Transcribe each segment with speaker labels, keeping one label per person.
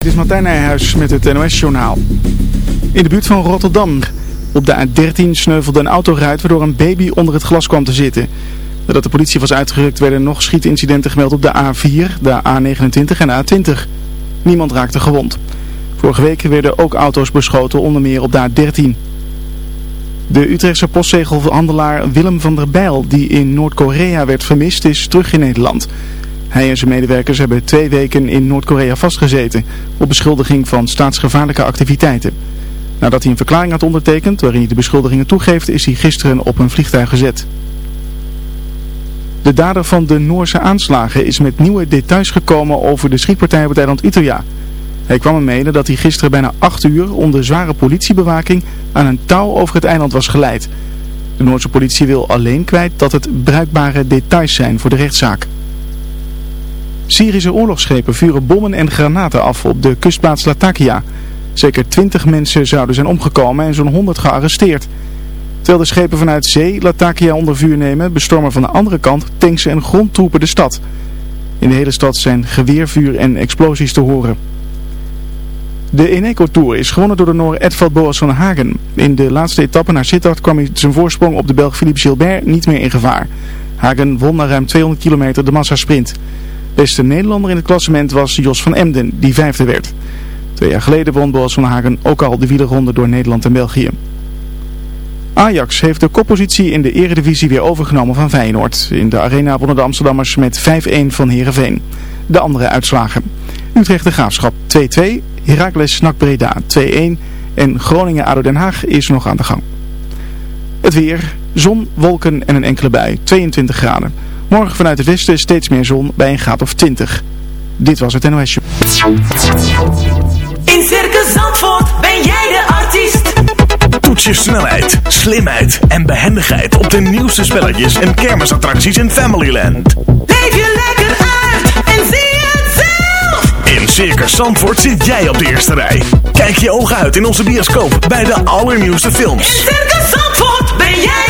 Speaker 1: Dit is Martijn Nijhuis met het NOS-journaal. In de buurt van Rotterdam. Op de A13 sneuvelde een autoruit waardoor een baby onder het glas kwam te zitten. Nadat de politie was uitgerukt werden nog schietincidenten gemeld op de A4, de A29 en de A20. Niemand raakte gewond. Vorige week werden ook auto's beschoten, onder meer op de A13. De Utrechtse postzegelhandelaar Willem van der Bijl, die in Noord-Korea werd vermist, is terug in Nederland. Hij en zijn medewerkers hebben twee weken in Noord-Korea vastgezeten op beschuldiging van staatsgevaarlijke activiteiten. Nadat hij een verklaring had ondertekend waarin hij de beschuldigingen toegeeft is hij gisteren op een vliegtuig gezet. De dader van de Noorse aanslagen is met nieuwe details gekomen over de schietpartij op het eiland Utøya. Hij kwam ermee dat hij gisteren bijna acht uur onder zware politiebewaking aan een touw over het eiland was geleid. De Noorse politie wil alleen kwijt dat het bruikbare details zijn voor de rechtszaak. Syrische oorlogsschepen vuren bommen en granaten af op de kustplaats Latakia. Zeker 20 mensen zouden zijn omgekomen en zo'n 100 gearresteerd. Terwijl de schepen vanuit zee Latakia onder vuur nemen, bestormen van de andere kant tanks en grondtroepen de stad. In de hele stad zijn geweervuur en explosies te horen. De Eneco Tour is gewonnen door de Noor Edvald Boas van Hagen. In de laatste etappe naar Sittard kwam hij zijn voorsprong op de Belg Philippe Gilbert niet meer in gevaar. Hagen won na ruim 200 kilometer de massasprint. Beste Nederlander in het klassement was Jos van Emden, die vijfde werd. Twee jaar geleden won Boas van Hagen ook al de wielerronde door Nederland en België. Ajax heeft de koppositie in de eredivisie weer overgenomen van Feyenoord. In de arena wonnen de Amsterdammers met 5-1 van Heerenveen. De andere uitslagen. Utrecht de Graafschap 2-2, Heracles Snak Breda 2-1 en Groningen ADO Den Haag is nog aan de gang. Het weer, zon, wolken en een enkele bui, 22 graden. Morgen vanuit het westen steeds meer zon bij een graad of 20. Dit was het NOS Show.
Speaker 2: In Circus Zandvoort ben jij de artiest.
Speaker 3: Toets je snelheid, slimheid en behendigheid op de nieuwste spelletjes en kermisattracties in Familyland.
Speaker 2: Leef je lekker uit en zie het zelf.
Speaker 3: In Circus Zandvoort zit jij op de eerste rij. Kijk je ogen uit in onze bioscoop bij de allernieuwste films.
Speaker 2: In Circus Zandvoort ben jij de artiest.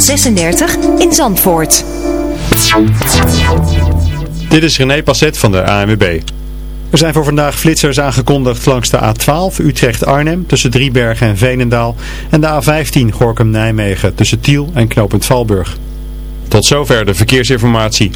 Speaker 4: 36 in Zandvoort.
Speaker 5: Dit is René Passet van de ANWB. Er zijn voor vandaag flitsers aangekondigd langs de A12 Utrecht-Arnhem tussen Driebergen en Veenendaal en de A15 Gorkum-Nijmegen tussen Tiel en Knopend Valburg. Tot zover de verkeersinformatie.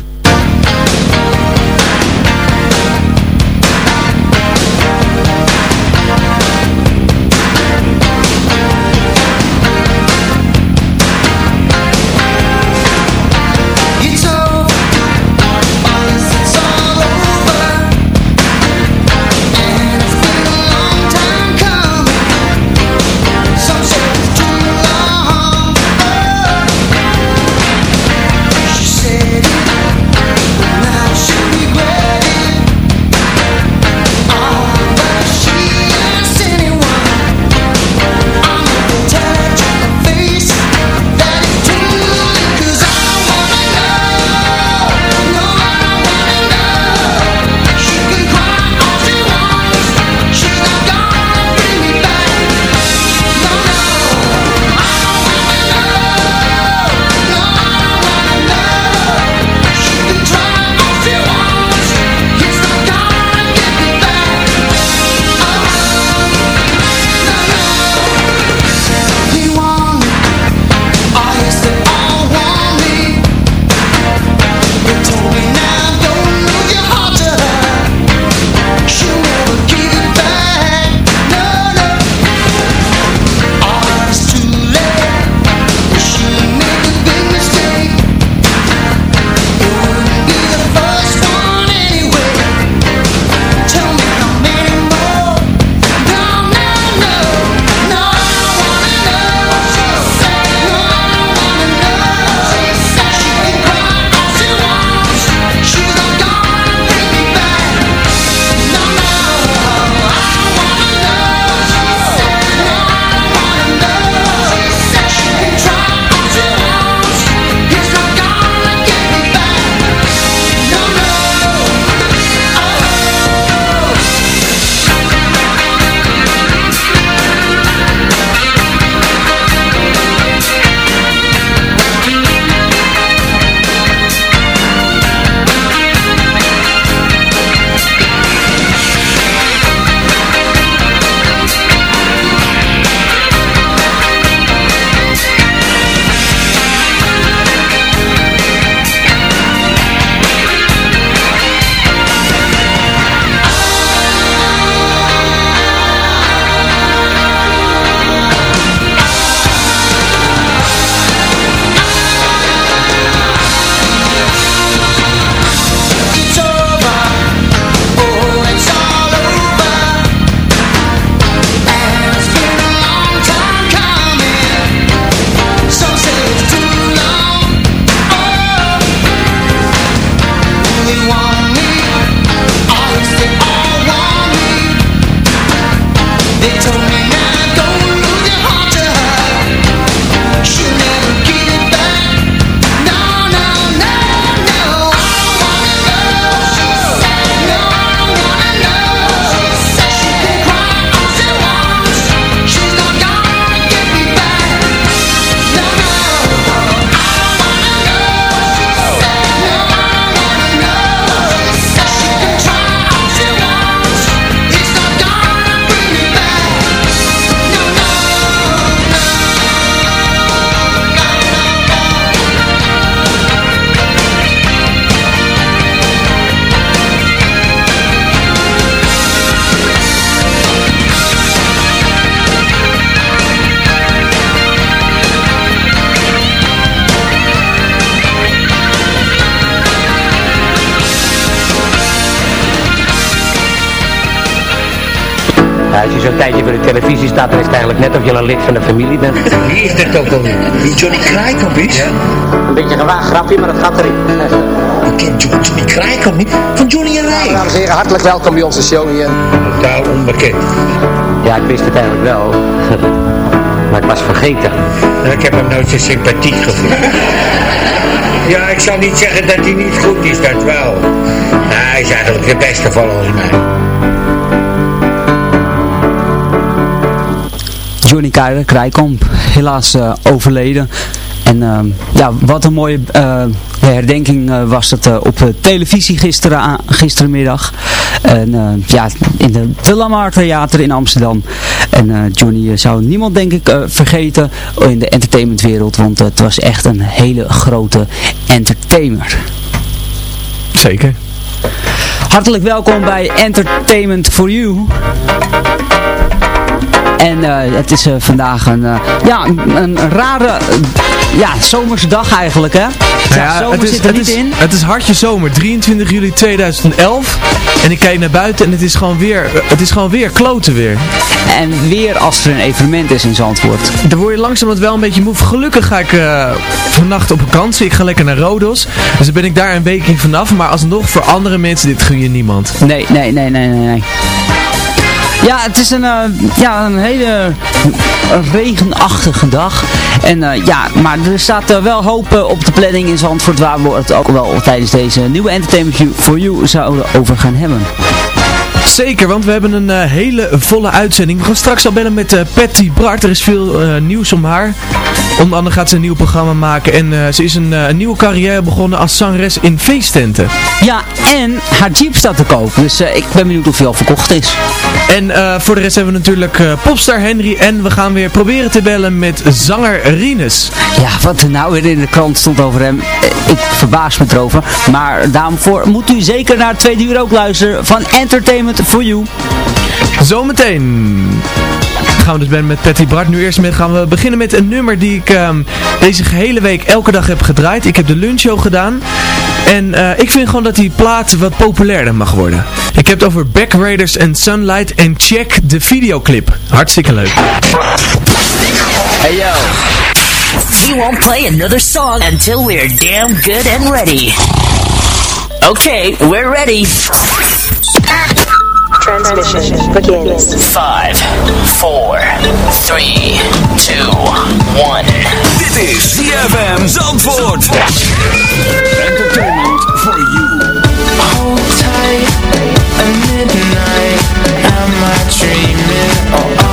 Speaker 6: Je tijdje voor de televisie staat, dan is het eigenlijk net of je een lid van de familie bent.
Speaker 7: Wie is dat ook alweer? Die Johnny Kraaikamp is? Ja.
Speaker 6: Een beetje gewaagd grapje, maar dat gaat erin.
Speaker 7: Ik ken Johnny Kraaikamp niet. Van Johnny en Rij.
Speaker 6: Dames en heren, hartelijk welkom bij onze show hier.
Speaker 7: Totaal onbekend.
Speaker 6: Ja, ik wist het eigenlijk wel. Maar ik was vergeten.
Speaker 7: Ik heb hem nooit zo sympathiek gevoeld. Ja, ik zal niet zeggen dat hij niet goed is, dat wel. Nou, hij is eigenlijk de beste volgens mij.
Speaker 8: Johnny Krijkamp, helaas eh, overleden. En eh, ja, wat een mooie eh, herdenking eh, was het op televisie gisteren, gisterenmiddag. En ja, in de, de Lamar Theater in Amsterdam. En Johnny zou niemand denk ik vergeten in de entertainmentwereld. Want het was echt een hele grote entertainer.
Speaker 9: Zeker.
Speaker 8: Hartelijk welkom bij Entertainment for You. En eh, het is eh, vandaag een, eh, ja, een, een rare ja, zomerse dag eigenlijk, hè? Ja, zomer
Speaker 9: het is,
Speaker 8: zit er
Speaker 9: het,
Speaker 8: niet
Speaker 9: is,
Speaker 8: in.
Speaker 9: het is hartje zomer, 23 juli 2011. En ik kijk naar buiten en het is gewoon weer, het is gewoon weer kloten weer.
Speaker 8: En weer als er een evenement is in Zandvoort.
Speaker 9: Dan word je langzamerhand wel een beetje moe. Gelukkig ga ik eh, vannacht op vakantie. Ik ga lekker naar Rodos. Dus dan ben ik daar een weekje vanaf. Maar alsnog voor andere mensen, dit gun je niemand.
Speaker 8: Nee, nee, nee, nee, nee. nee. Ja, het is een, eh, ja, een hele regenachtige dag. En eh, ja, maar er staat eh, wel hoop op de planning in Zandvoort waar we het ook wel tijdens deze nieuwe Entertainment for You zouden over gaan hebben.
Speaker 9: Zeker, want we hebben een eh, hele volle uitzending. We gaan straks al bellen met eh, Patty Bart. Er is veel eh, nieuws om haar. Onder andere gaat ze een nieuw programma maken. En ze is een, een nieuwe carrière begonnen als zangeres in feesttenten.
Speaker 8: Ja, en haar Jeep staat te koop. Dus ik ben benieuwd of hij al verkocht is.
Speaker 9: En voor de rest hebben we natuurlijk popstar Henry. En we gaan weer proberen te bellen met zanger Rinus.
Speaker 8: Ja, wat er nou weer in de krant stond over hem. Ik verbaas me erover. Maar daarvoor moet u zeker naar het tweede uur ook luisteren van Entertainment for You.
Speaker 9: Zometeen gaan we dus bellen met Patty Bart. Nu eerst met, gaan we beginnen met een nummer die ik ehm, deze gehele week elke dag heb gedraaid. Ik heb de lunchshow gedaan. En eh, ik vind gewoon dat die plaat wat populairder mag worden. Ik heb het over Back Raiders en Sunlight. En check de videoclip. Hartstikke leuk.
Speaker 8: Hey yo.
Speaker 10: We won't play another song until we're damn good and ready. Okay, we're ready.
Speaker 11: Transmission begins.
Speaker 10: Five, four, three, two, one.
Speaker 3: Dit is ZFM Zandvoort. Entertainment for you.
Speaker 12: Hold tight at midnight. Am I dreaming or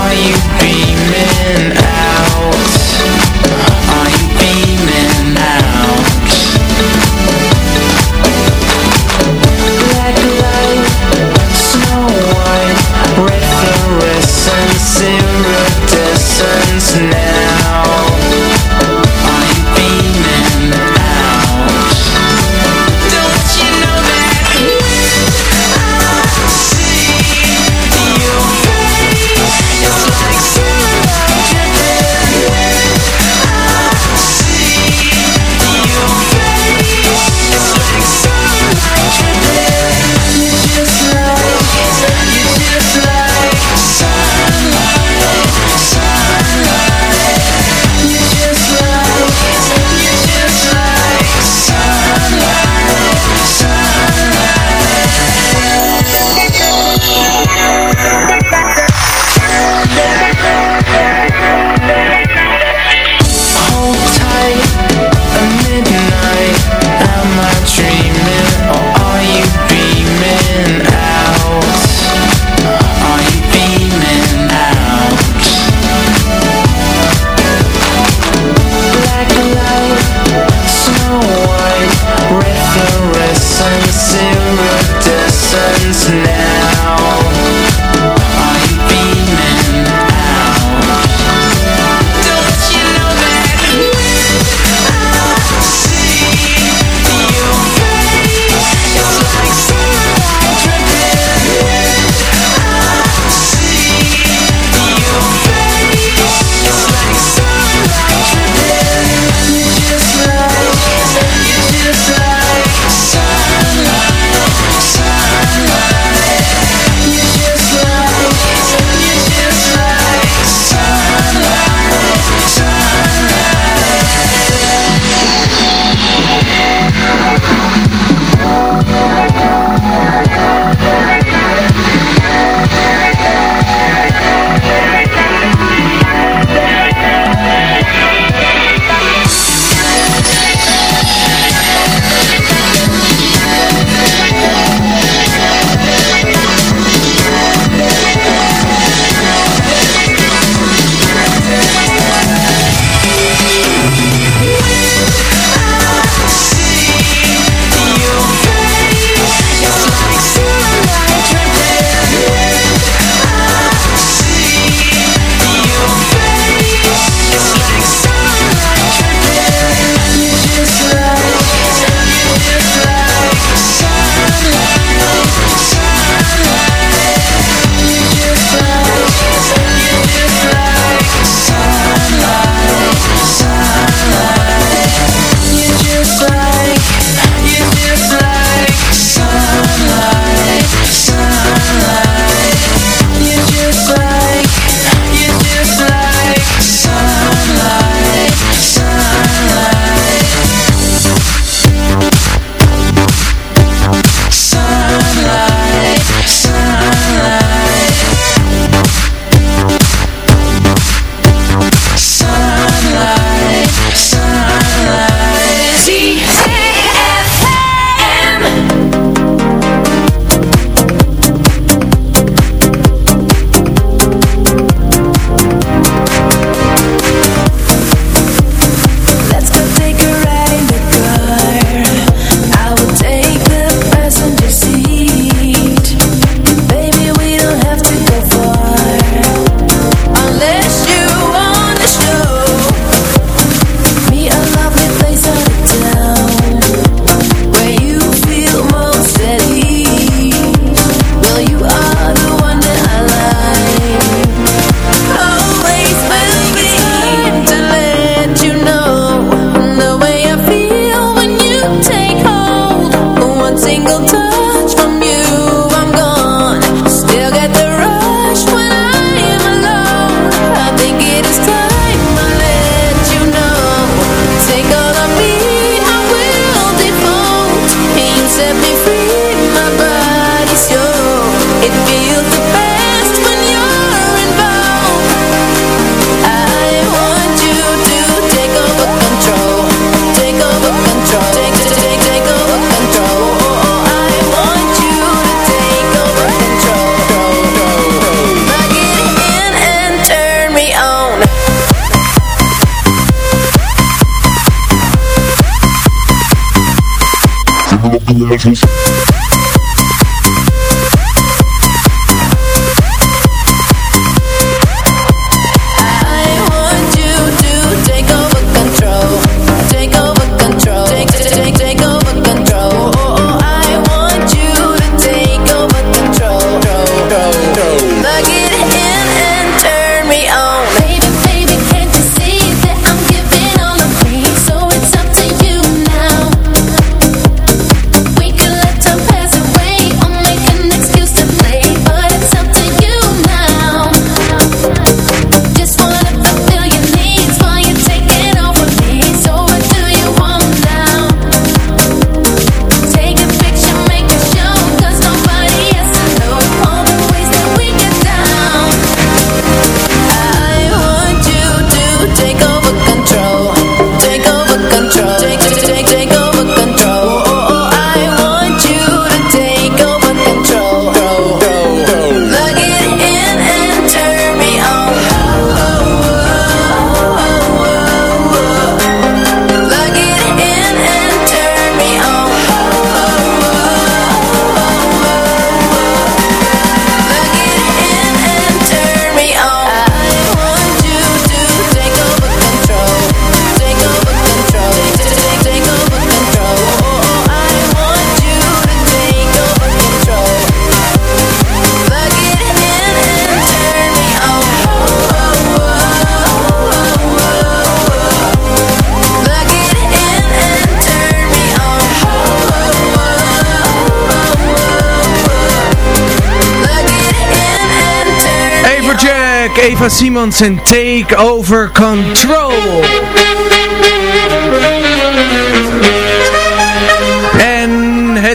Speaker 9: Eva Simons en Take Over Control.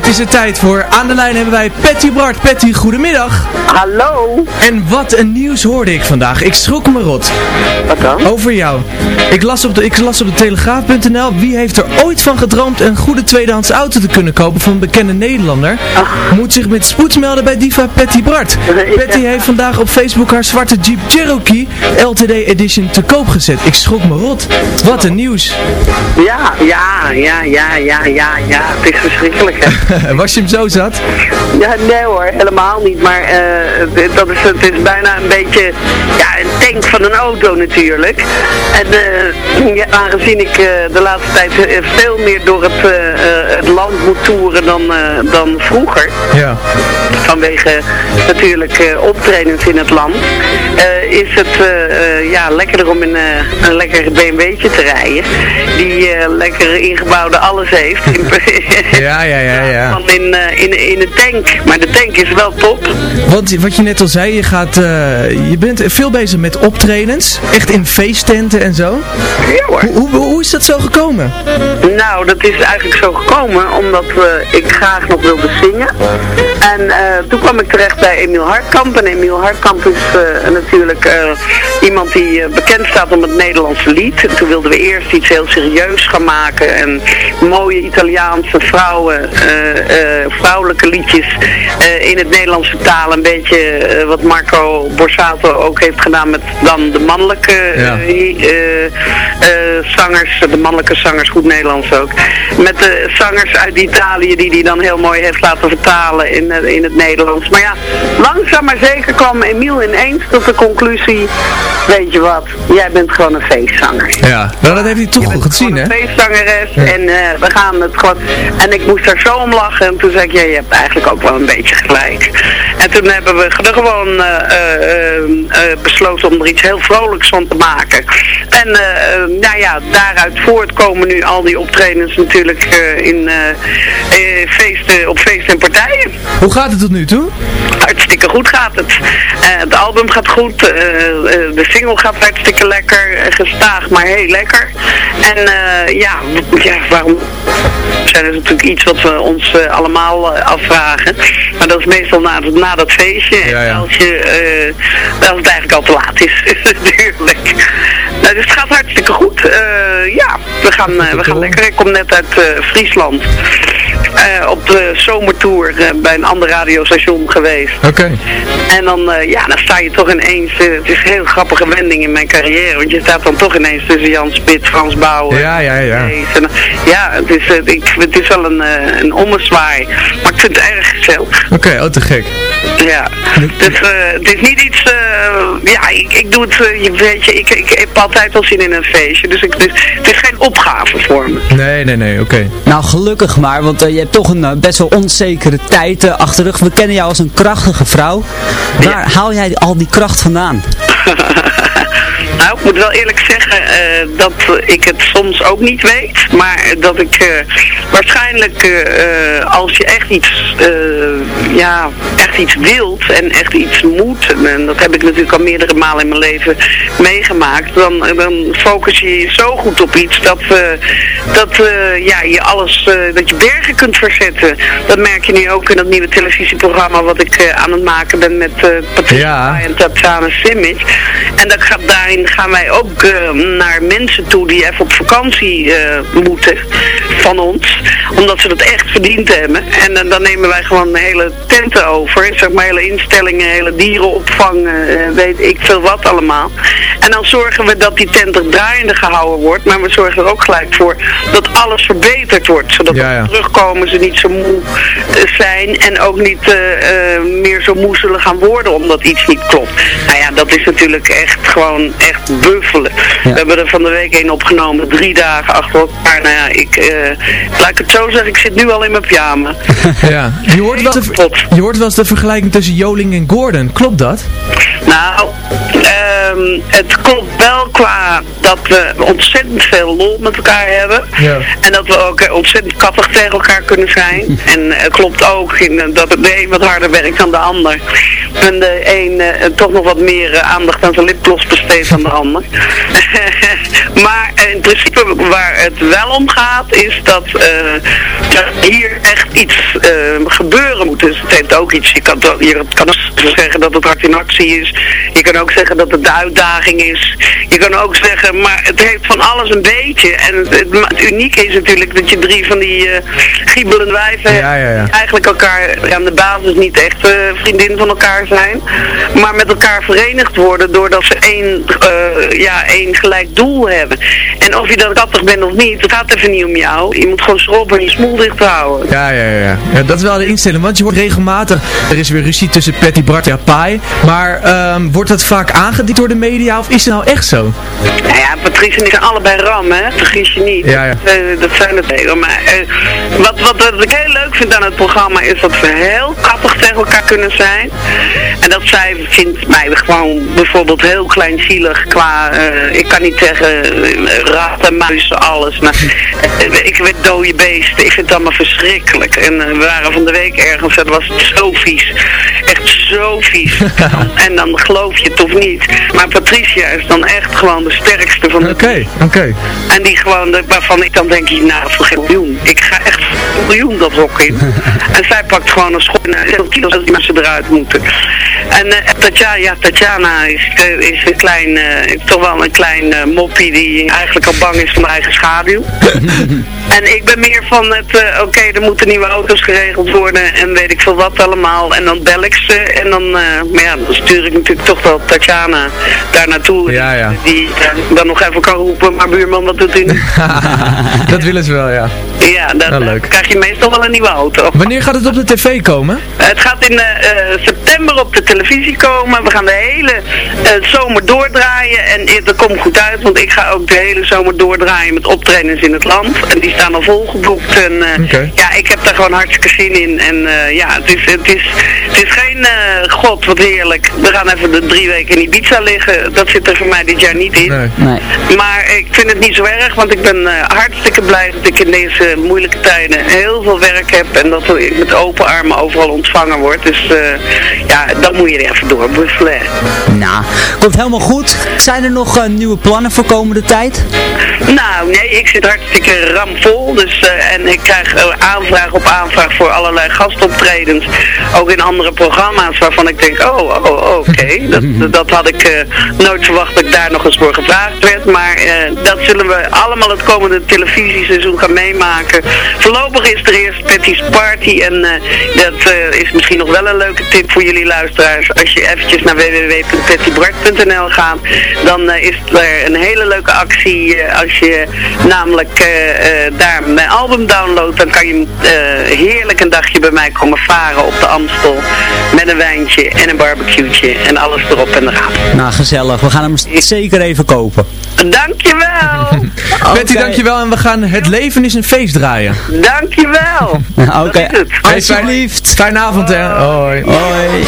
Speaker 9: Het is de tijd voor. Aan de lijn hebben wij Patty Bart. Patty, goedemiddag.
Speaker 13: Hallo.
Speaker 9: En wat een nieuws hoorde ik vandaag. Ik schrok me rot.
Speaker 13: Wat dan?
Speaker 9: Over jou. Ik las op de, ik las op de telegraaf.nl. Wie heeft er ooit van gedroomd een goede tweedehands auto te kunnen kopen van een bekende Nederlander? Moet zich met spoed melden bij diva Patty Bart. Patty heeft vandaag op Facebook haar zwarte Jeep Cherokee LTD Edition te koop gezet. Ik schrok me rot. Wat een nieuws.
Speaker 13: Ja, ja, ja, ja, ja, ja, ja. Het is verschrikkelijk, hè?
Speaker 9: Was je hem zo zat?
Speaker 13: Ja, nee hoor, helemaal niet. Maar eh, dat is, het is bijna een beetje ja, een tank van een auto natuurlijk. En eh, ja, aangezien ik eh, de laatste tijd veel meer door het, het land moet toeren dan, dan vroeger.
Speaker 9: Ja.
Speaker 13: Vanwege natuurlijk optredens in het land. is het ja, lekkerder om in een lekker BMW'tje te rijden. Die lekker ingebouwde alles heeft. In,
Speaker 9: Ja, ja, ja, ja.
Speaker 13: dan in, eh, in, in een tank. Maar de tank is wel top.
Speaker 9: Want wat je net al zei, je, gaat, eh, je bent veel bezig met optredens. Echt in feesttenten en zo.
Speaker 13: Ja hoor.
Speaker 9: Hoe, hoe, hoe is dat zo gekomen?
Speaker 13: Nou, dat is eigenlijk zo gekomen omdat ik graag nog wilde zingen. En eh, toen kwam ik terecht bij Emiel Hartkamp. En Emiel Hartkamp is natuurlijk iemand die bekend staat om het Nederlandse lied. En toen wilden we eerst iets heel serieus gaan maken. En mooie Italiaanse vrouwen, vrouwelijke liedjes eh, in het Nederlandse taal. Een beetje eh, wat Marco Borsato ook heeft gedaan met dan de mannelijke
Speaker 9: Ja.
Speaker 13: eh, eh, eh, zangers, de mannelijke zangers, goed Nederlands ook. Met de zangers uit Italië die hij dan heel mooi heeft laten vertalen in, eh, in het Nederlands. Maar ja, langzaam maar zeker kwam Emiel ineens tot de conclusie, weet je wat, jij bent gewoon een feestzanger.
Speaker 9: Ja, nou dat heeft hij toch goed gezien, hè?
Speaker 13: Een feestzangeres en eh, we gaan het gewoon... En ik moest daar zo om lachen en toen zei ik, ja, je hebt eigenlijk ook wel een beetje gelijk. En toen hebben we er gewoon eh, eh, eh, besloten om er iets heel vrolijks van te maken. En nou ja, daaruit voortkomen nu al die optredens natuurlijk in feesten, op feesten en partijen.
Speaker 9: Hoe gaat het tot nu toe?
Speaker 13: Hartstikke goed gaat het. Het album gaat goed, de single gaat hartstikke lekker, gestaag maar heel lekker. En ja, ja, waarom zijn is natuurlijk iets wat we ons allemaal eh, afvragen. Maar dat is meestal na, na dat feestje.
Speaker 9: Ja, ja.
Speaker 13: En Als, je, eh, als het eigenlijk al te laat is, natuurlijk. Nou, dus het gaat hartstikke goed. Eh, ja, we gaan, eh, we gaan lekker. Ik kom net uit eh, Friesland. Op de zomertour bij een ander radiostation geweest.
Speaker 9: Oké.
Speaker 13: En dan, ja, dan sta je toch ineens, het is een heel grappige wending in mijn carrière, want je staat dan toch ineens tussen Jan Spit, Frans Bauer.
Speaker 9: Ja, ja, ja.
Speaker 13: En, ja, het is, ik, het is wel een, een ommezwaai, maar ik vind het erg gezellig.
Speaker 9: Oké, oh te gek.
Speaker 13: Ja, dus het is niet iets, ja, ik, ik doe het, weet je, ik, ik heb altijd al zin in een feestje, dus, ik, dus het is geen opgave voor me.
Speaker 9: Nee, nee, nee, oké.
Speaker 8: Nou, gelukkig maar, want eh, je hebt toch een eh, best wel onzekere tijd eh, achter de rug. We kennen jou als een krachtige vrouw. Waar haal jij al die kracht vandaan?
Speaker 13: Nou, ik moet wel eerlijk zeggen eh, dat ik het soms ook niet weet. Maar dat ik eh, waarschijnlijk eh, als je echt iets, ja, echt iets wilt en echt iets moet. En dat heb ik natuurlijk al meerdere malen in mijn leven meegemaakt. Dan, dan focus je je zo goed op iets dat, dat ja, je alles, dat je bergen kunt verzetten. Dat merk je nu ook in dat nieuwe televisieprogramma wat ik aan het maken ben met Patricia en Tatjana Simic. En dat gaat, daarin gaan wij ook eh, naar mensen toe die even op vakantie eh, moeten van ons. Omdat ze dat echt verdiend hebben. En eh, dan nemen wij gewoon hele tenten over. Zeg maar hele instellingen, hele dierenopvang, eh, weet ik veel wat allemaal. En dan zorgen we dat die tent er draaiende gehouden wordt. Maar we zorgen er ook gelijk voor dat alles verbeterd wordt. Zodat
Speaker 9: Ja,
Speaker 13: terugkomen ze niet zo moe eh, zijn. En ook niet meer zo moe zullen gaan worden omdat iets niet klopt. Nou ja, dat is natuurlijk echt gewoon echt buffelen. We hebben er van de week een opgenomen. Drie dagen achter elkaar. Nou ja, ik, laat ik het zo zeggen. Ik zit nu al in mijn pyjama.
Speaker 9: Ja. Je hoort, wel de, je hoort wel eens de vergelijking tussen Joling en Gordon. Klopt dat?
Speaker 13: Nou, ehm, het klopt wel qua dat we ontzettend veel lol met elkaar hebben.
Speaker 9: Ja.
Speaker 13: En dat we ook eh, ontzettend kattig tegen elkaar kunnen zijn. en het klopt ook in, eh, dat de een wat harder werkt dan de ander. En de een eh, toch nog wat meer eh, aandacht aan zijn lipgloss besteedt dan de ander. maar eh, in principe waar het wel om gaat is dat, eh, dat hier echt iets eh, gebeuren moet. Dus het heeft ook iets, je kan, je kan ook zeggen dat het hard in actie is. Je kan ook zeggen dat het de uitdaging is. Je kan ook zeggen, maar het heeft van alles een beetje. En het, het, ma- het unieke is natuurlijk dat je drie van die eh giebelende wijven hebt.
Speaker 9: Ja, ja, ja.
Speaker 13: die eigenlijk elkaar aan de basis niet echt eh, vriendin van elkaar zijn. Maar met elkaar verenigd worden doordat ze één, eh, ja, één gelijk doel hebben. En of je dan kattig bent of niet, het gaat even niet om jou. Je moet gewoon schrobben en je smoel dicht houden.
Speaker 9: Ja, ja, ja, ja. Dat is wel de instelling, want je wordt regelmatig... Er is weer ruzie tussen Patty Bart en Pai. Maar ehm, wordt dat vaak aangediend door de media of is het nou echt zo?
Speaker 13: Nou ja, Patrice en ik zijn allebei ram, hè? Vergis je niet.
Speaker 9: Ja,
Speaker 13: eh, dat zijn het hele. Maar eh, wat, wat, wat ik heel leuk vind aan het programma is dat we heel grappig tegen elkaar kunnen zijn. En dat zij vindt mij gewoon bijvoorbeeld heel kleinzielig qua, eh, ik kan niet zeggen ratten, muizen, alles. Maar ik weet dode beesten, ik vind het allemaal verschrikkelijk. En we waren van de week ergens, dat was het zo vies. Echt zo vies. en dan geloof je het of niet. Maar Patricia is dan echt gewoon de sterkste van de
Speaker 9: Oké, oké.
Speaker 13: en die gewoon, de- waarvan ik dan denk, nou, voor geen miljoen. Ik ga echt voor miljoen dat hok in. en zij pakt gewoon een schop en kilo's dat die mensen eruit moeten. En eh, Tatjana, ja, Tatjana is, eh, is een klein, eh, toch wel een klein moppie die eigenlijk al bang is van haar eigen schaduw. en ik ben meer van het, eh, oké, er moeten nieuwe auto's geregeld worden en weet ik veel wat allemaal. En dan bel ik ze en dan, eh, maar ja, dan stuur ik natuurlijk toch wel Tatjana daar naartoe.
Speaker 9: Ja, ja.
Speaker 13: Die eh, dan nog even kan roepen, maar buurman, wat doet u nu?
Speaker 9: dat willen ze wel, ja.
Speaker 13: Ja, dan
Speaker 9: Wel leuk.
Speaker 13: krijg je meestal wel een nieuwe auto.
Speaker 9: Wanneer gaat het op de tv komen?
Speaker 13: Het gaat in eh, eh, september op de televisie komen. We gaan de hele eh, zomer doordraaien. En eh, dat komt goed uit, want ik ga ook de hele zomer doordraaien met optredens in het land. En die staan al volgeboekt. En eh, ja, ik heb daar gewoon hartstikke zin in. En eh, ja, het is, het, is, het is geen eh, god, wat heerlijk. We gaan even de drie weken in Ibiza liggen. Dat zit er voor mij dit jaar niet in.
Speaker 9: Nee.
Speaker 8: Nee.
Speaker 13: Maar ik vind het niet zo erg, want ik ben hartstikke blij dat ik in deze moeilijke tijden heel veel werk heb en dat ik met open armen overal ontvangen word. Dus eh, ja, dan moet je er even door buffelen.
Speaker 8: Nou, komt helemaal goed. Zijn er nog eh, nieuwe plannen voor komende tijd?
Speaker 13: Nou, nee, ik zit hartstikke ramvol. Dus, eh, en ik krijg eh, aanvraag op aanvraag voor allerlei gastoptredens. Ook in andere programma's. waarvan ik denk, oh, oh, oh, oké. Dat, dat had ik eh, nooit verwacht dat ik daar nog eens voor gevraagd werd. Maar dat zullen we allemaal het komende televisieseizoen gaan meemaken. Voorlopig is er eerst Patty's Party en dat is misschien nog wel een leuke tip voor jullie luisteraars. Als je eventjes naar www.pattybart.nl gaat, dan is er een hele leuke actie. als je namelijk daar mijn album downloadt, dan kan je eh, heerlijk een dagje bij mij komen varen op de Amstel. Met een wijntje en een barbecue'tje en alles erop en eraan.
Speaker 8: Nou, gezellig. We gaan hem zeker even kopen.
Speaker 13: Dankjewel!
Speaker 9: Betty, dankjewel. En we gaan Het Leven is een feest draaien.
Speaker 13: Dankjewel!
Speaker 8: Oké,
Speaker 9: fijn-
Speaker 8: alsjeblieft.
Speaker 9: Fijne avond, hè. Hoi.
Speaker 8: Hoi.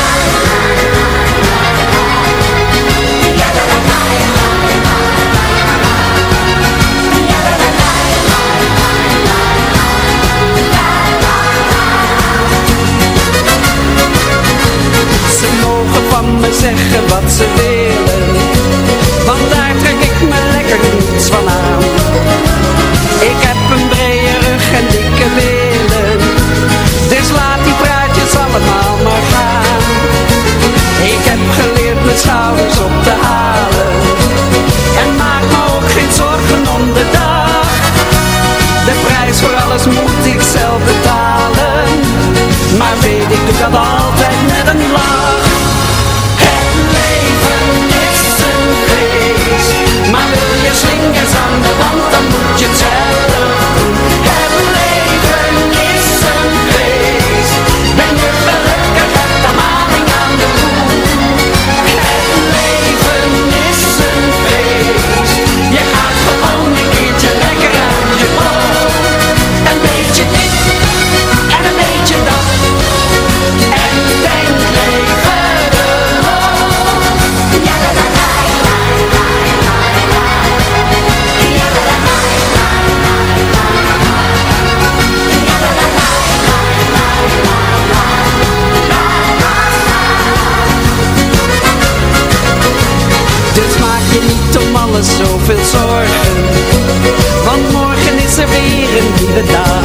Speaker 3: Willen Want daar trek ik me lekker niets van aan. Ik heb een brede rug en dikke billen. Dus laat die praatjes allemaal maar gaan. Ik heb geleerd mijn schouders op te halen. En maak me ook geen zorgen om de dag. De prijs voor alles moet ik zelf betalen. Maar weet ik doe dat altijd met een lach je aan de wand dan moet je het alles zoveel zorgen. Want morgen is er weer een nieuwe dag.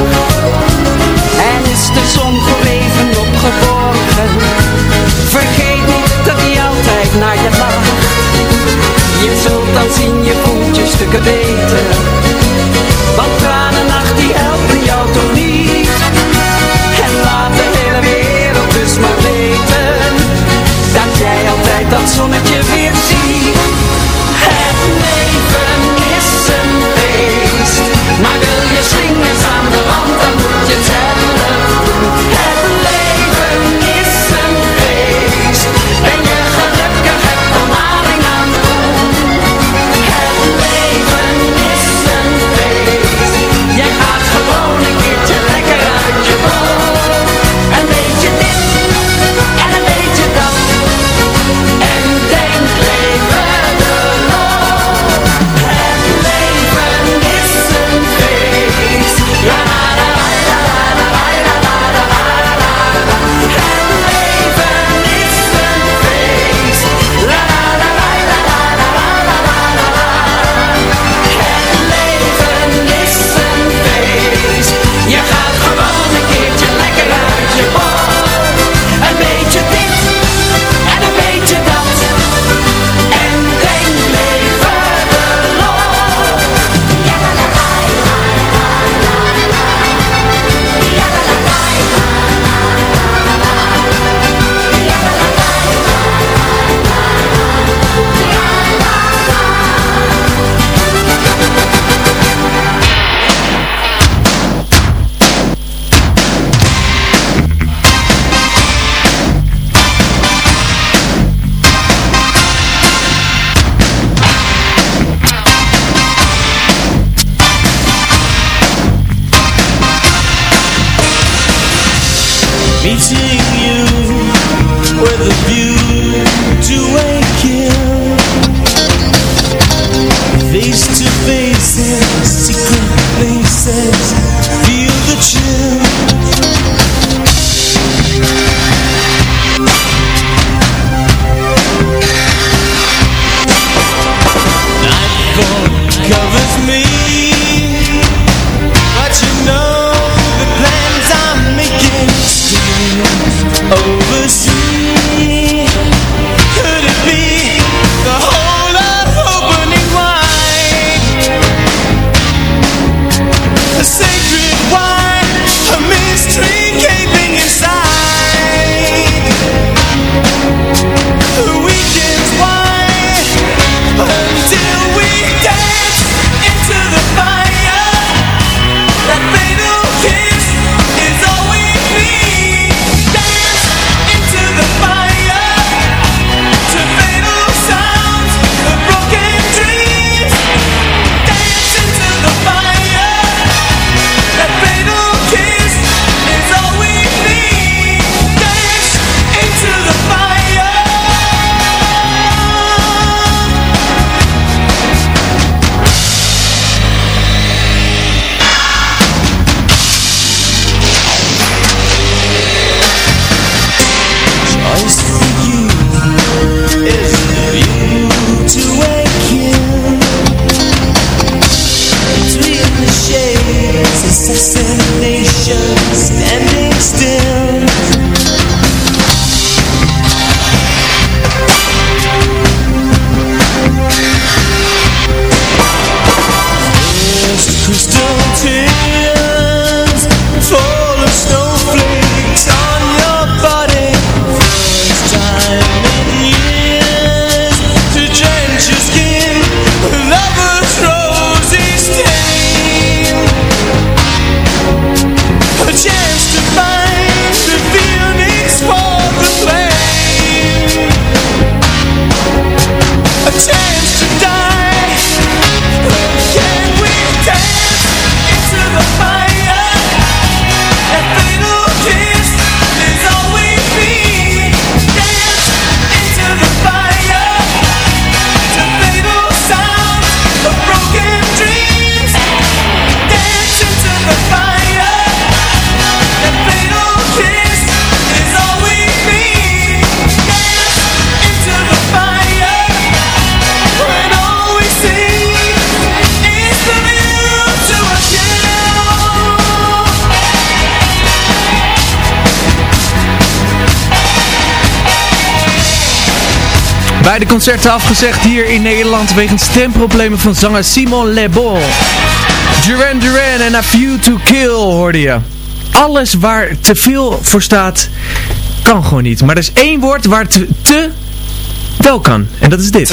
Speaker 3: En is de zon voor even opgeborgen. Vergeet niet dat hij altijd naar je lacht. Je zult dan zien je voelt je stukken beter. Want De concerten afgezegd hier in Nederland wegens stemproblemen van zanger Simon Lebon. Duran Duran en A Few To Kill hoorde je. Alles waar te veel voor staat, kan gewoon niet. Maar er is één woord waar te, te wel kan. En dat is dit.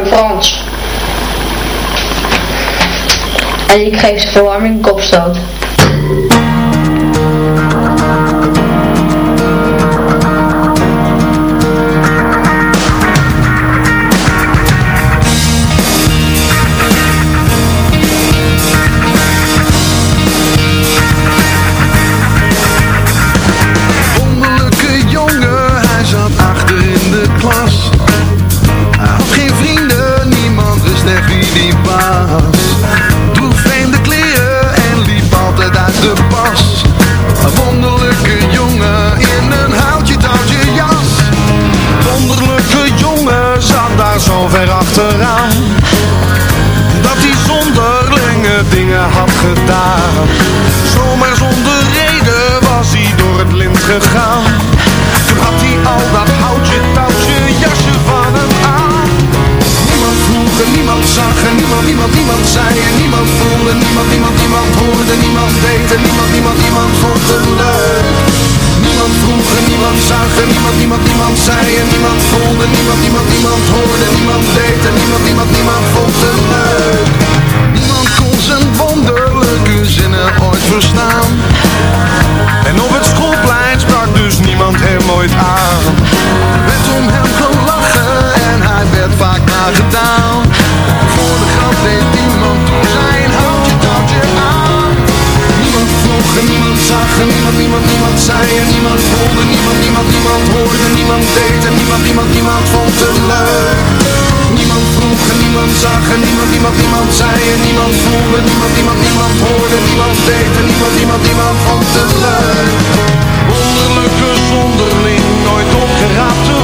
Speaker 14: Ben Frans. En ik geef ze verwarming kopstoot.
Speaker 15: Niemand deed en niemand, niemand, niemand vond het leuk. Niemand vroeg en niemand zag en niemand, niemand, niemand zei en niemand voelde. Niemand, niemand, niemand hoorde, niemand deed en niemand, niemand, niemand vond het leuk. Wonderlijke zonderling, nooit opgeraapte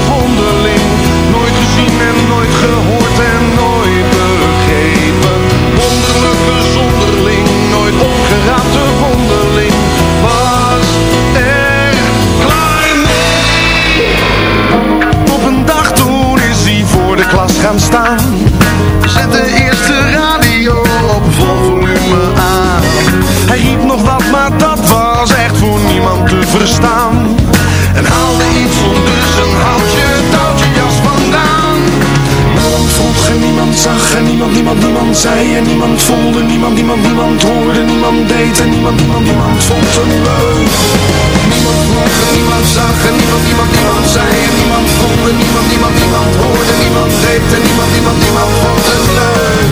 Speaker 15: gaan staan. Niemand, niemand, zei en niemand voelde. Niemand, niemand, niemand hoorde, niemand deed en niemand, niemand, niemand vond hem leuk. Niemand en niemand zag en niemand, niemand, niemand zei en niemand voelde. Niemand, niemand, niemand hoorde, niemand deed en niemand, niemand, niemand vond hem leuk.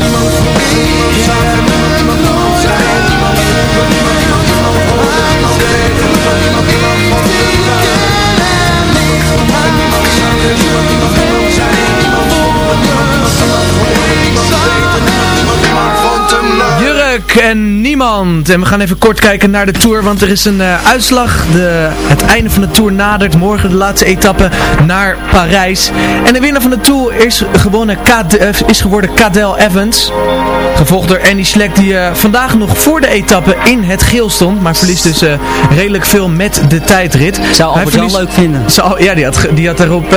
Speaker 15: Niemand en niemand zag en niemand, niemand, niemand zei niemand voelde. Niemand, niemand, hoorde, niemand deed en niemand, niemand, niemand vond zei
Speaker 9: Jurk en niemand. En we gaan even kort kijken naar de Tour, want er is een eh, uitslag. De, het einde van de Tour nadert. Morgen de laatste etappe naar Parijs. En de winnaar van de Tour is, gewonnen, eh, is geworden Cadel Evans. Gevolgd door Andy Schleck, die eh, vandaag nog voor de etappe in het geel stond. Maar verliest dus redelijk veel met de tijdrit.
Speaker 8: Zou Albert wel leuk vinden.
Speaker 9: Zou, ja, die had, die had erop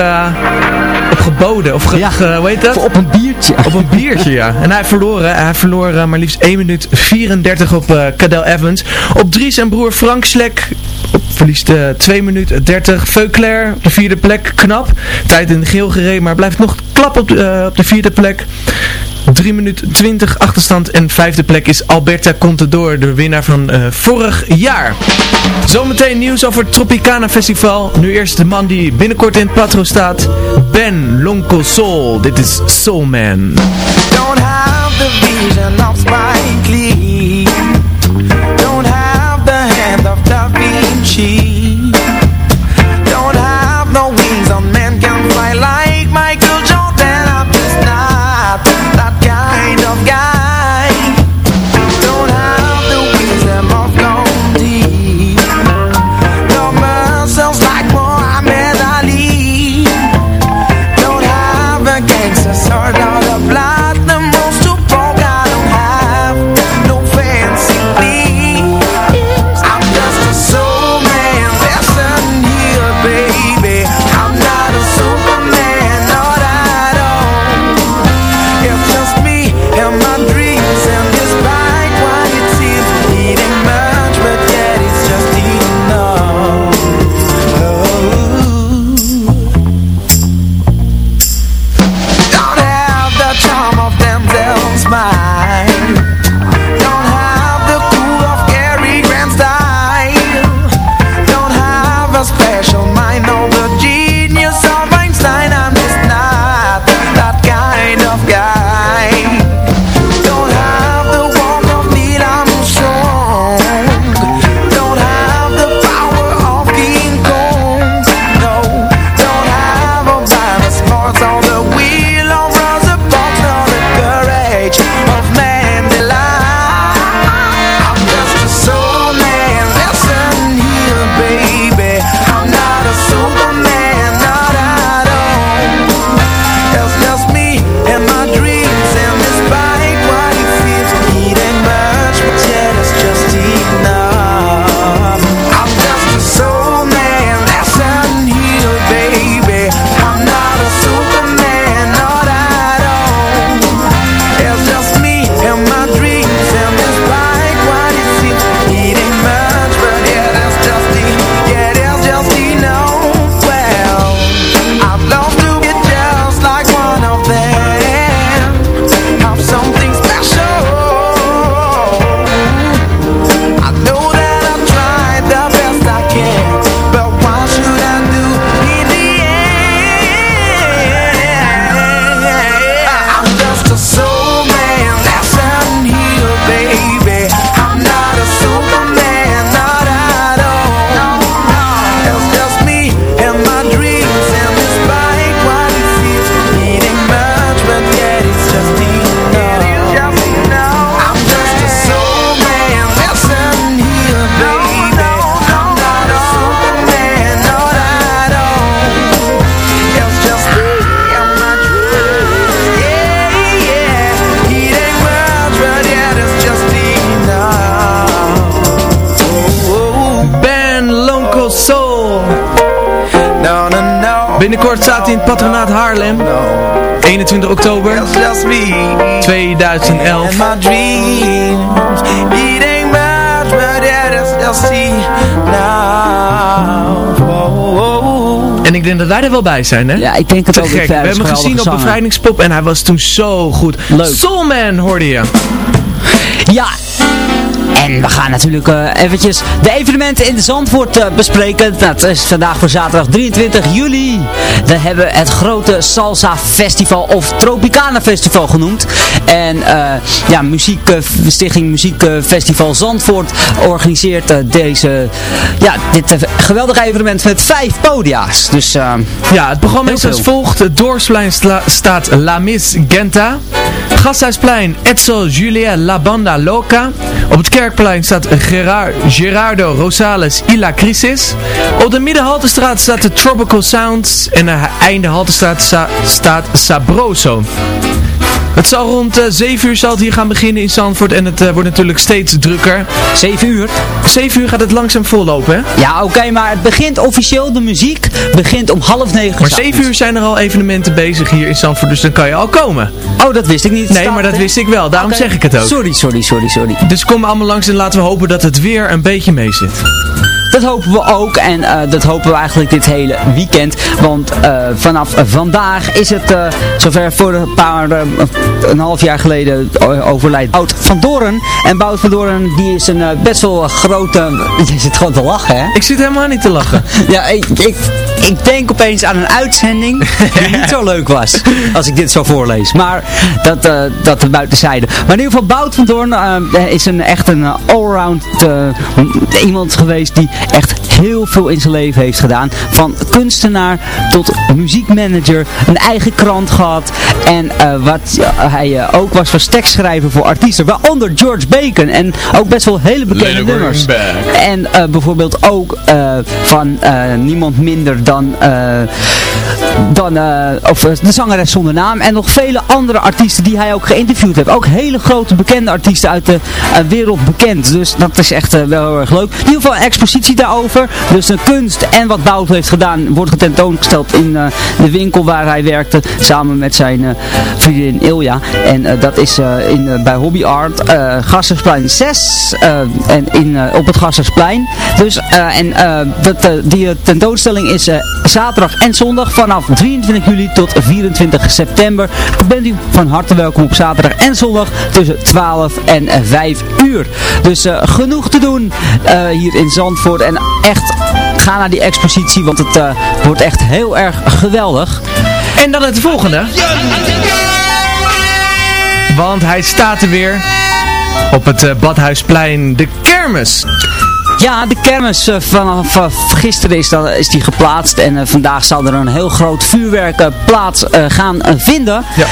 Speaker 9: op geboden. Of ge, ge- hoe heet dat?
Speaker 8: Op een biertje.
Speaker 9: Op een biertje, ja. En hij verloor, hij verloor eh, maar liefst 1 minuut 34 op eh Cadel Evans. Op 3 zijn broer Frank Slek op, verliest eh 2 minuten 30. Veuclair op de vierde plek, knap. Tijd in de geel gereden, maar blijft nog klap op, op de vierde plek. 3 minuten 20 achterstand en vijfde plek is Alberta Contador, de winnaar van eh, vorig jaar. Zometeen nieuws over het Tropicana Festival. Nu eerst de man die binnenkort in het patro staat. Ben Lonko Soul. Dit is Soul Man.
Speaker 3: Don't have the vision of Spike Lee. Don't have the hand of Da.
Speaker 9: 21 oktober 2011. En ik denk dat wij er wel bij zijn, hè?
Speaker 8: Ja, ik denk het ook.
Speaker 9: Gek. We hebben hem gezien op Bevrijdingspop en hij was toen zo goed.
Speaker 8: Leuk.
Speaker 9: Soulman hoorde je.
Speaker 8: Ja, en we gaan natuurlijk eh, eventjes de evenementen in de Zandvoort eh, bespreken. Het is vandaag voor zaterdag 23 juli. Dan hebben we het grote Salsa Festival of Tropicana Festival genoemd. En eh, ja, muziek, Stichting Muziekfestival Zandvoort organiseert deze, ja, dit geweldige evenement met vijf podia's. Dus
Speaker 9: Ja, het programma is als volgt. Het Dorpsplein sla- staat La Miss Genta. Gasthuisplein Etzel Julia La Banda Loca. Op het Kerkplein staat Gerard, Gerardo Rosales y la Crisis. Op de Middenhaltestraat staat de Tropical Sounds. En aan de einde Haltestraat sta- staat Sabroso. Het zal rond eh, 7 uur zal het hier gaan beginnen in Zandvoort en het eh, wordt natuurlijk steeds drukker.
Speaker 8: 7 uur?
Speaker 9: 7 uur gaat het langzaam vollopen, hè?
Speaker 8: ja, oké, maar het begint officieel, de muziek begint om half negen.
Speaker 9: Maar
Speaker 8: 's
Speaker 9: 7 uur zijn er al evenementen bezig hier in Zandvoort, dus dan kan je al komen.
Speaker 8: Oh, dat wist ik niet.
Speaker 9: Nee, maar dat wist ik wel, daarom zeg ik het ook.
Speaker 8: Sorry, sorry, sorry, sorry.
Speaker 9: Dus kom allemaal langs en laten we hopen dat het weer een beetje mee zit.
Speaker 8: Dat hopen we ook en eh, dat hopen we eigenlijk dit hele weekend. Want eh, vanaf vandaag is het eh, zover voor een paar, een half jaar geleden overlijdt Bout van Doren. En Bout van Doren die is een best wel grote... Je zit gewoon te lachen hè?
Speaker 9: Ik zit helemaal niet te lachen.
Speaker 8: Ja, ik, ik, ik denk opeens aan een uitzending die niet zo leuk was. Als ik dit zo voorlees. Maar dat, eh dat er buiten zijde. Maar in ieder geval Bout van Doorn eh, is een, echt een allround eh, iemand geweest die echt heel veel in zijn leven heeft gedaan. Van kunstenaar tot muziekmanager. Een eigen krant gehad. En wat hij ook was was tekstschrijver voor artiesten. Waaronder George Bacon. En ook best wel hele bekende nummers. En bijvoorbeeld ook van niemand minder dan, eh, dan eh, of, eh, de zangeres zonder naam. En nog vele andere artiesten die hij ook geïnterviewd heeft. Ook hele grote bekende artiesten uit de wereld bekend. Dus dat is echt wel heel erg leuk. In ieder geval een expositie daarover. Dus de kunst en wat Bout heeft gedaan wordt getentoongesteld in de winkel waar hij werkte. Samen met zijn vriendin Ilja. En dat is in, bij Hobby Art. eh Gassersplein 6. eh, en in, op het Gassersplein. Dus, en dat, die tentoonstelling is zaterdag en zondag vanaf 23 juli tot 24 september. Bent u van harte welkom op zaterdag en zondag tussen 12 en eh, 5 uur. Dus eh, genoeg te doen eh, hier in Zandvoort. En echt ga naar die expositie, want het eh, wordt echt heel erg geweldig.
Speaker 9: En dan het volgende. Want hij staat er weer op het eh, Badhuisplein, de kermis.
Speaker 8: Ja, de kermis eh, vanaf eh, gisteren is, dat, is die geplaatst en eh, vandaag zal er een heel groot vuurwerk plaats gaan vinden.
Speaker 9: Ja.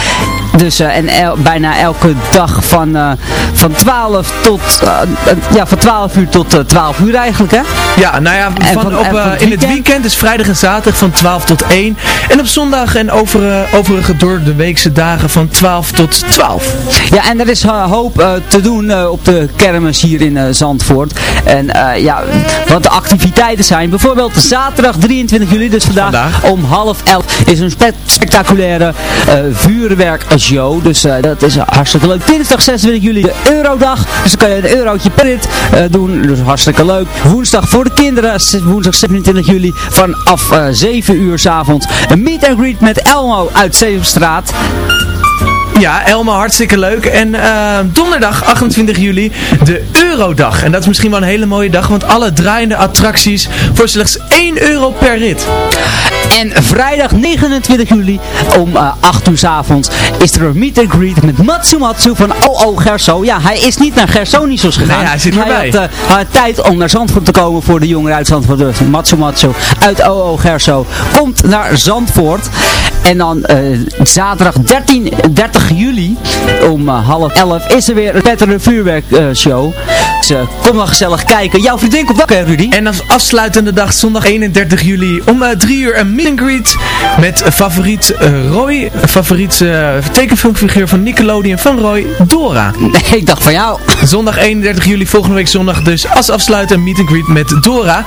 Speaker 8: Dus en el- bijna elke dag van, van 12 tot ja, van 12 uur tot eh, 12 uur eigenlijk hè?
Speaker 9: Ja, nou ja, van,
Speaker 8: van-
Speaker 9: op,
Speaker 8: van het
Speaker 9: in het
Speaker 8: weekend?
Speaker 9: dus vrijdag en zaterdag van 12 tot 1. En op zondag en over, overige door de weekse dagen van 12 tot 12.
Speaker 8: Ja, en er is hoop te doen op de kermis hier in Zandvoort. En ja, wat de activiteiten zijn. Bijvoorbeeld zaterdag 23 juli, dus vandaag,
Speaker 9: Vandaag.
Speaker 8: om half elf, is een spe- spectaculaire eh vuurwerkshow. Dus eh, dat is hartstikke leuk. Dinsdag 26 juli de Eurodag. Dus dan kan je een eurotje per rit eh, doen. Dus hartstikke leuk. Woensdag voor de kinderen, woensdag 27 juli vanaf eh 7 uur s avonds. Een meet and greet met Elmo uit Zevenstraat.
Speaker 9: Ja, Elma, hartstikke leuk. En eh, donderdag 28 juli de Eurodag. En dat is misschien wel een hele mooie dag, want alle draaiende attracties voor slechts 1 euro per rit.
Speaker 8: En vrijdag 29 juli om eh, 8 uur s avonds is er een meet and greet met Matsumatsu van OO Gerso. Ja, hij is niet naar Gersonisos gegaan.
Speaker 9: Nee, hij zit erbij.
Speaker 8: Eh, hij had, tijd om naar Zandvoort te komen voor de jongeren uit Zandvoort. Dus Matsumatsu uit OO Gerso komt naar Zandvoort. En dan eh, zaterdag 13, 30 juli om half 11 is er weer een Petteren vuurwerkshow. dus kom maar gezellig kijken. Jouw vriendin komt wakker, Rudy.
Speaker 9: En als afsluitende dag zondag 31 juli om 3 uur een meet and greet met favoriet eh, Roy, favoriet eh, tekenfilmfiguur van Nickelodeon van Roy, Dora.
Speaker 8: Nee, ik dacht van jou.
Speaker 9: Zondag 31 juli, volgende week zondag dus als afsluiten meet and greet met Dora.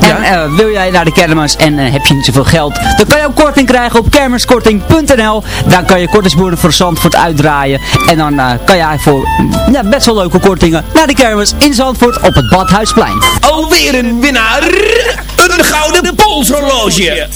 Speaker 8: Ja. En wil jij naar de kermis en heb je niet zoveel geld, dan kan je ook korting krijgen op kermiskorting.nl. Daar kan je kortingsboeren voor Zandvoort uitdraaien. En dan kan jij voor mm, ja, best wel leuke kortingen naar de kermis in Zandvoort op het Badhuisplein.
Speaker 3: Alweer een winnaar! een gouden polshorloge.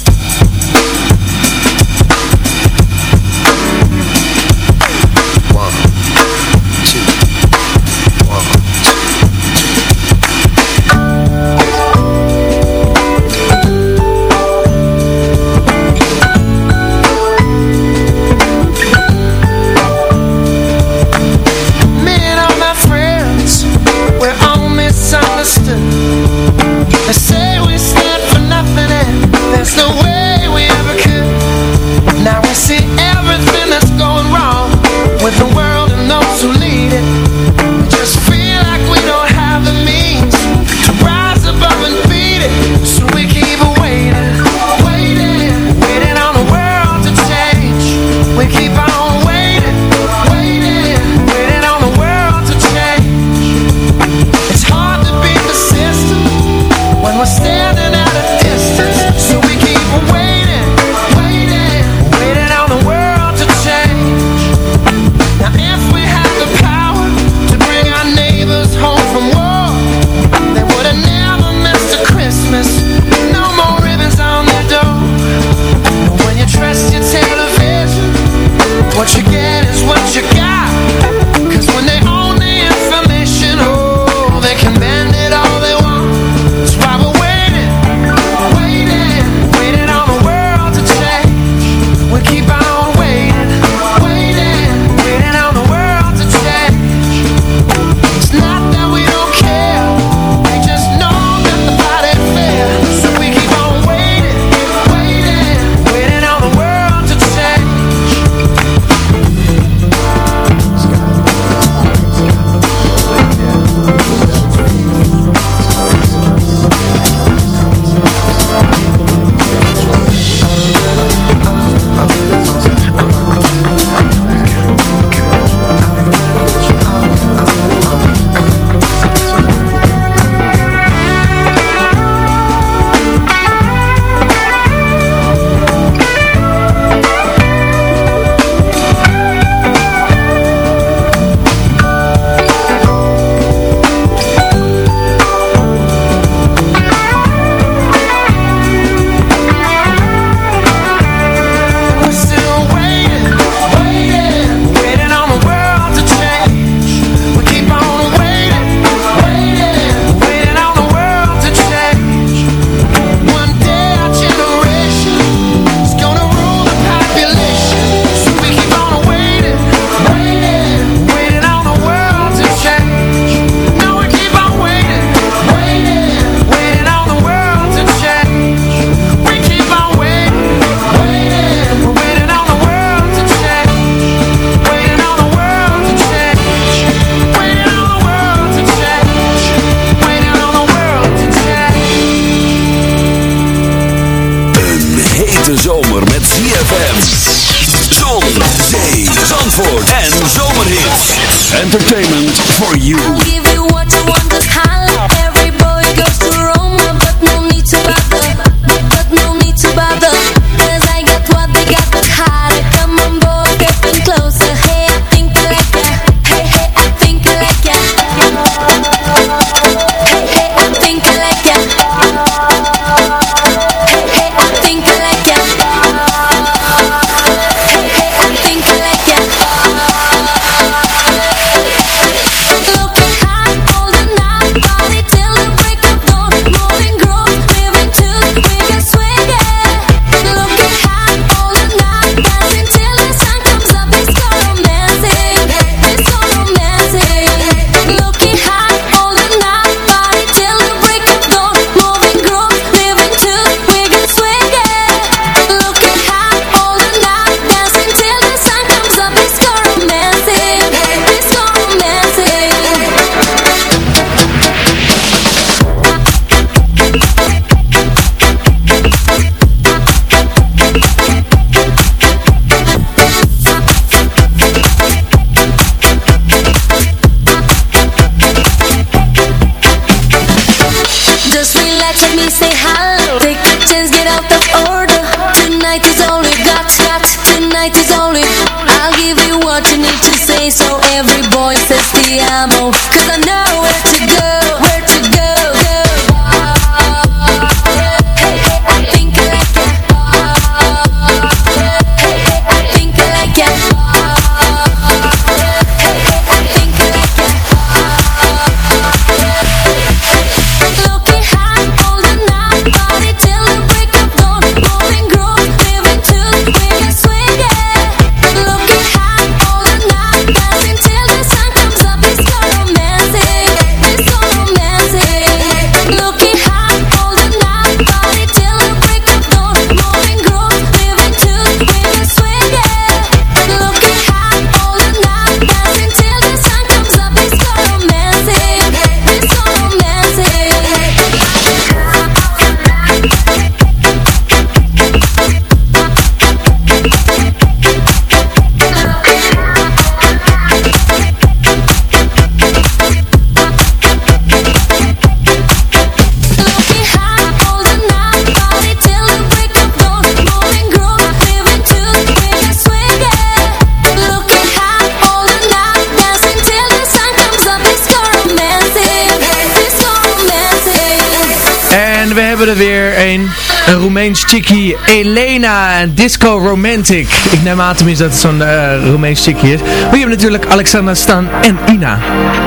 Speaker 9: Hebben er weer een. Een Roemeens chickie, Elena en Disco Romantic. Ik neem aan tenminste dat het zo'n eh Roemeens chickie is. Maar je hebt natuurlijk Alexander Stan en Ina.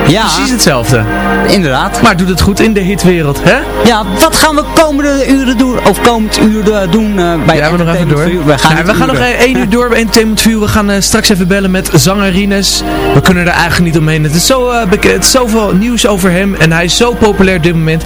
Speaker 8: Ja.
Speaker 9: Precies hetzelfde.
Speaker 8: Inderdaad.
Speaker 9: Maar doet het goed in de hitwereld, hè?
Speaker 8: Ja, wat gaan we komende uren doen, of komend uur eh, doen eh, bij
Speaker 9: Ja, we nog even door.
Speaker 8: View? We gaan,
Speaker 9: Ja, we gaan nog één uur door bij Entertainment View. We gaan straks even bellen met zanger Rines. We kunnen er eigenlijk niet omheen. Het is, zo, het is zoveel nieuws over hem. En hij is zo populair op dit moment.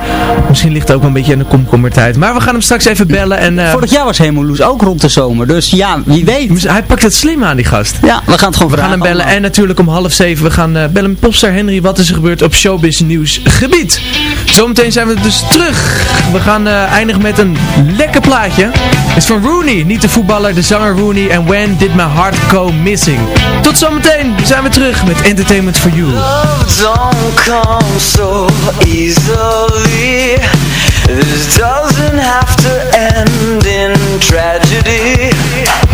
Speaker 9: Misschien ligt het ook een beetje aan de komkommertijd. Maar we gaan hem straks even bellen. En, eh,
Speaker 8: Vorig jaar was Hemeloes ook rond de zomer, dus ja, wie weet.
Speaker 9: Hij pakt het slim aan, die gast.
Speaker 8: Ja, we gaan het gewoon
Speaker 9: We gaan
Speaker 8: vragen
Speaker 9: hem bellen.
Speaker 8: allemaal.
Speaker 9: En natuurlijk om half zeven. We gaan eh, bellen met popstar Henry. Wat is er gebeurd op showbiz nieuws gebied? Zometeen zijn we dus terug. We gaan eh, eindigen met een lekker plaatje. Het is van Rooney. Niet de voetballer, de zanger Rooney. En When Did My Heart Go Missing? Tot zometeen. zijn we terug met Entertainment for You.
Speaker 16: Love don't come so easily. This doesn't have to end in tragedy.